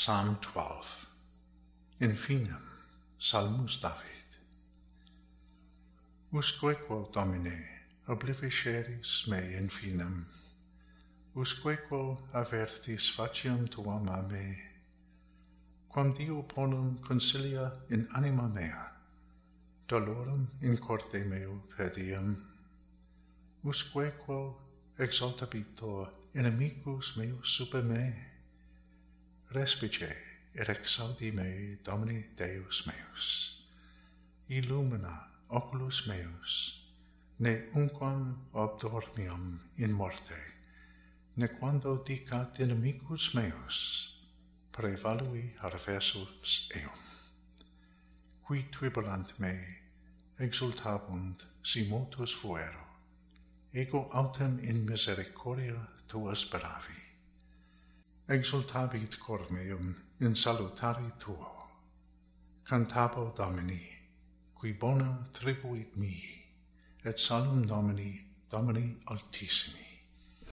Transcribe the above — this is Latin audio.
Psalm 12. In finem, Salmus David. Usquequo Domine oblivisceris me in finem, usquequo avertis faciam tuam a me, quam Dio ponum consilia in anima mea, dolorem in corte meo pediam, usque quo exaltabitur inimicus meus super me, respice et exaudi me Domini Deus meus. Illumina oculus meus, ne unquam obdormiam in morte, ne quando dicat inimicus meus, prevalui adversus eum. Qui tribulant me, exultabunt si motus fuero, ego autem in misericordia tua speravi exultabit corneum in salutari tuo. Cantabo Domini, qui bona tribuit mihi, et salum Domini, Domini altissimi.